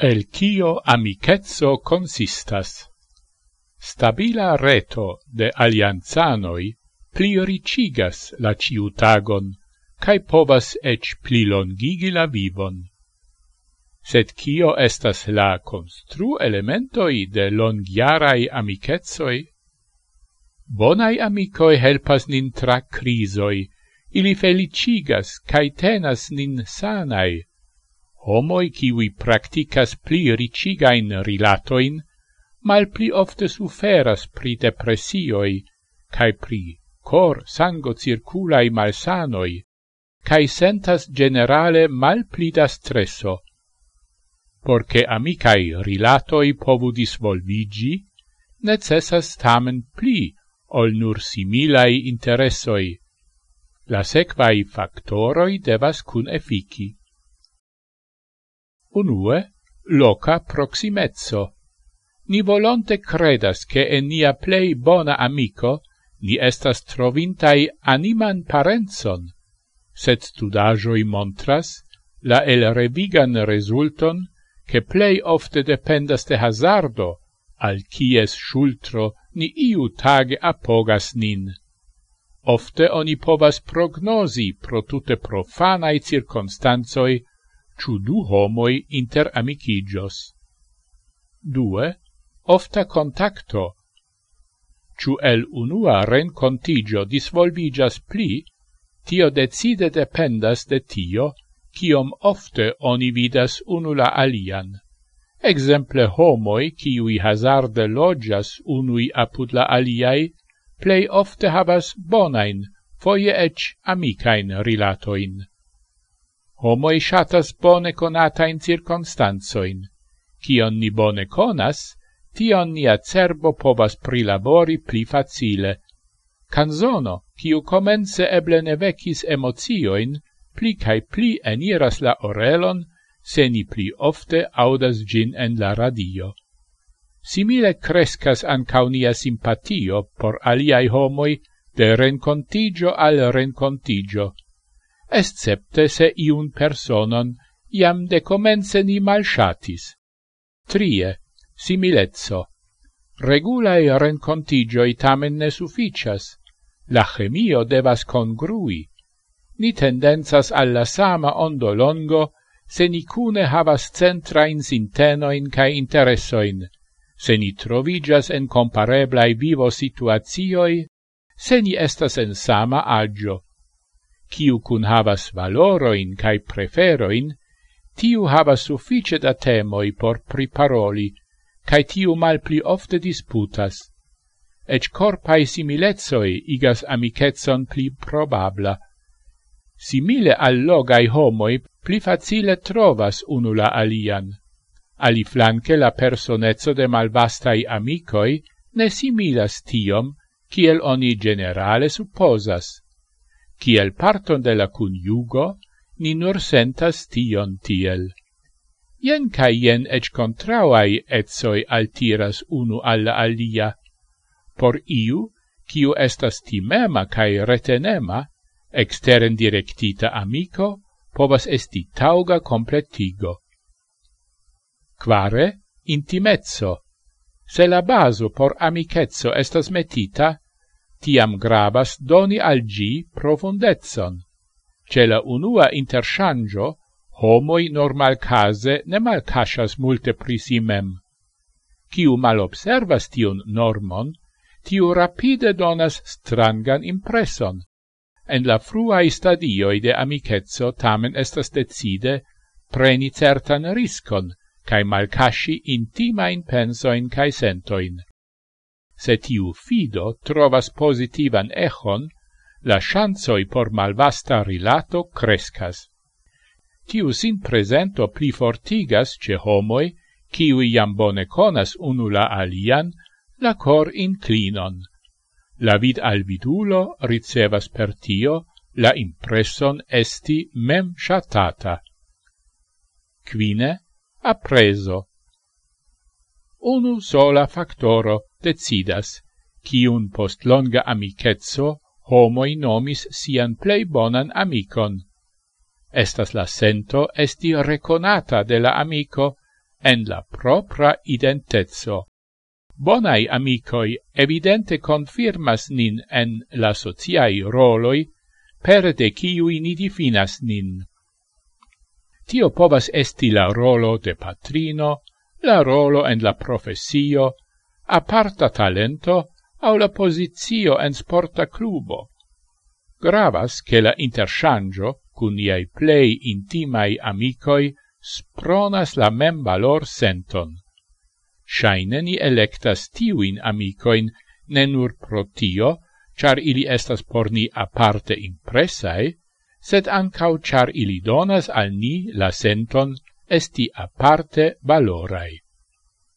El cio amicetso consistas? Stabila reto de alianzanoi pliricigas la ciutagon, cae povas ec pli longigi la vivon. Sed cio estas la constru elementoi de longiarai amicetsoi? Bonai amicoi helpas nin tra crisoi, ili felicigas cae tenas nin sanai, Homoi kiwi practicas pli ricigain rilatoin, mal pli ofte suferas pri depressioi, cae pri cor sango circulai malsanoi, cae sentas generale mal pli da stresso. Porce amicae rilatoi povu disvolvigi, necessas tamen pli ol nur similai interessoi. La sequai factoroi devas cun effici. Unue, loca proximezzo. Ni volonte credas che en nia plei bona amico ni estas trovintai animan parenson, sed studajoi montras la el revigan resulton che plei ofte dependas de hazardo, al cies schultro ni iu tage apogas nin. Ofte oni povas prognosi pro tute profanae circumstanzoi ciu du homoi inter amicigios. 2. Ofta contacto. Ciu el unua rencontigio disvolvigas pli, tio decide dependas de tio, ciom ofte oni vidas unula alian. Exemple homoi, ciui hazarde logias unui apud la aliai, plei ofte habas bonain, foie ec amicain rilatoin. Homoi shatas bone conatain circunstanzoin. Cion ni bone conas, tion nia cerbo povas prilabori pli facile. Canzono, ciu comence eble ne vecis emozioin, pli cae pli eniras la orelon, se ni pli ofte audas gin en la radio. Simile crescas ancau nia simpatio por aliai homoi de rencontigio al rencontigio, escepte se iun personon iam de comence ni malshatis. Trie, similezzo. Regulae rencontigioi tamen ne sufficias, la chemio devas congrui. Ni tendenzas alla sama ondo longo, se ni cune havas centrain sintenoin cae interessoin, se ni trovigas en compareblai vivo situatioi, se ni estas en sama agio, kiu cun havas valoroin cae preferoin, tiu havas suffice da temoi por priparoli, cae tiu mal pli ofte disputas. Ec corpae similezoi igas amicetson pli probabla. Simile allogai homoi pli facile trovas unula alian. Ali flanque la personezzo de malvastai amicoi ne similas tiom, kiel oni generale supposas kiel parton de la cuniugo, ni nur sentas tion tiel. Ien ca ien ec contrauai etsoi altiras unu alla alia. Por iu, kiu estas timema cae retenema, exteren directita amico, povas esti tauga completigo. Quare, intimezzo. Se la baso por amicezzo estas metita, tiam gravas doni al gi profundezon. Ce la unua interchangio, homoi normal case ne malcasas multe prisimem. Ciu mal observas tion normon, tiu rapide donas strangan impresson. En la fruae stadioi de amicetso tamen estas decide preni certan riscon, cae malcasci intimain pensoin cae sentoin se tiu fido trovas positivan echon, la chanzoi por malvasta rilato crescas. Tiu sin presento pli fortigas ce homoi, ciui iam bone conas unu la alian, la cor inclinon. La vid alvidulo ricevas per tio la impresson esti mem shatata. Quine, appreso, unu sola factoro decidas, cium post longa amicetso homoi nomis sian plei bonan amicon. Estas la sento esti reconata de la amico en la propra identezzo. Bonai amicoi evidente confirmas nin en la sociai roloi, per de ciui ni difinas nin. Tio povas esti la rolo de patrino, la rolo en la profesio, aparta talento au la posizio en sporta clubo. Gravas che la interchangio cun iei plei intimai amicoi spronas la mem valor senton. Shaine ni electas tiuin amicoin ne nur pro tio, char ili estas por ni aparte impressae, sed ancau char ili donas al ni la senton esti aparte valorai.